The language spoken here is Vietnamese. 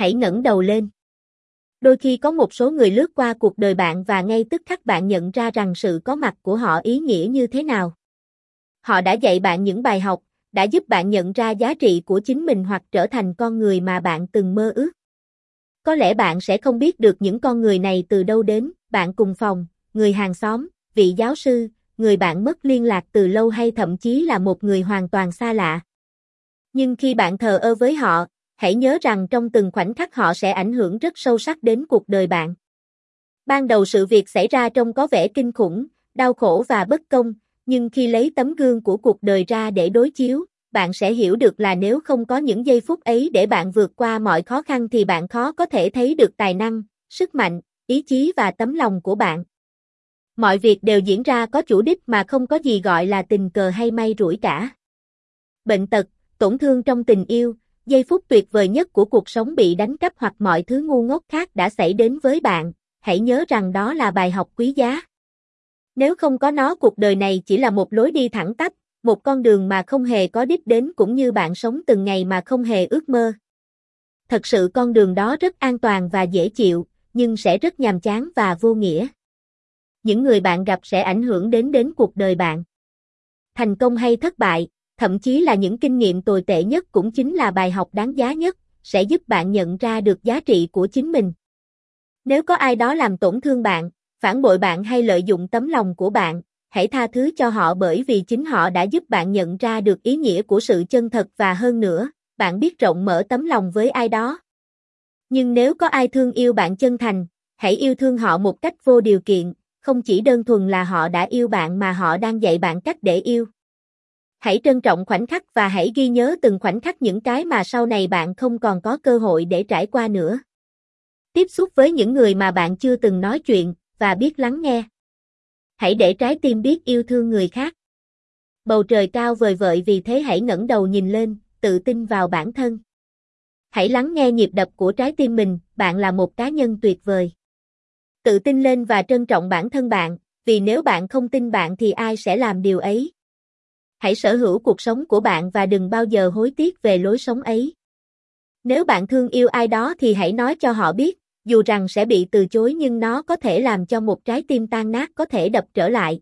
Hãy ngẩng đầu lên. Đôi khi có một số người lướt qua cuộc đời bạn và ngay tức khắc bạn nhận ra rằng sự có mặt của họ ý nghĩa như thế nào. Họ đã dạy bạn những bài học, đã giúp bạn nhận ra giá trị của chính mình hoặc trở thành con người mà bạn từng mơ ước. Có lẽ bạn sẽ không biết được những con người này từ đâu đến, bạn cùng phòng, người hàng xóm, vị giáo sư, người bạn mất liên lạc từ lâu hay thậm chí là một người hoàn toàn xa lạ. Nhưng khi bạn thờ ơ với họ, hãy nhớ rằng trong từng khoảnh khắc họ sẽ ảnh hưởng rất sâu sắc đến cuộc đời bạn. Ban đầu sự việc xảy ra trông có vẻ kinh khủng, đau khổ và bất công, nhưng khi lấy tấm gương của cuộc đời ra để đối chiếu, bạn sẽ hiểu được là nếu không có những giây phút ấy để bạn vượt qua mọi khó khăn thì bạn khó có thể thấy được tài năng, sức mạnh, ý chí và tấm lòng của bạn. Mọi việc đều diễn ra có chủ đích mà không có gì gọi là tình cờ hay may rủi cả. Bệnh tật, tổn thương trong tình yêu, giây phút tuyệt vời nhất của cuộc sống bị đánh cắp hoặc mọi thứ ngu ngốc khác đã xảy đến với bạn, hãy nhớ rằng đó là bài học quý giá. Nếu không có nó cuộc đời này chỉ là một lối đi thẳng tắp, một con đường mà không hề có đích đến cũng như bạn sống từng ngày mà không hề ước mơ. Thật sự con đường đó rất an toàn và dễ chịu, nhưng sẽ rất nhàm chán và vô nghĩa. Những người bạn gặp sẽ ảnh hưởng đến đến cuộc đời bạn. Thành công hay thất bại, thậm chí là những kinh nghiệm tồi tệ nhất cũng chính là bài học đáng giá nhất, sẽ giúp bạn nhận ra được giá trị của chính mình. Nếu có ai đó làm tổn thương bạn, phản bội bạn hay lợi dụng tấm lòng của bạn, hãy tha thứ cho họ bởi vì chính họ đã giúp bạn nhận ra được ý nghĩa của sự chân thật và hơn nữa, bạn biết rộng mở tấm lòng với ai đó. Nhưng nếu có ai thương yêu bạn chân thành, hãy yêu thương họ một cách vô điều kiện, không chỉ đơn thuần là họ đã yêu bạn mà họ đang dạy bạn cách để yêu. Hãy trân trọng khoảnh khắc và hãy ghi nhớ từng khoảnh khắc những cái mà sau này bạn không còn có cơ hội để trải qua nữa. Tiếp xúc với những người mà bạn chưa từng nói chuyện và biết lắng nghe. Hãy để trái tim biết yêu thương người khác. Bầu trời cao vời vợi vì thế hãy ngẩng đầu nhìn lên, tự tin vào bản thân. Hãy lắng nghe nhịp đập của trái tim mình, bạn là một cá nhân tuyệt vời. Tự tin lên và trân trọng bản thân bạn, vì nếu bạn không tin bạn thì ai sẽ làm điều ấy. Hãy sở hữu cuộc sống của bạn và đừng bao giờ hối tiếc về lối sống ấy. Nếu bạn thương yêu ai đó thì hãy nói cho họ biết, dù rằng sẽ bị từ chối nhưng nó có thể làm cho một trái tim tan nát có thể đập trở lại,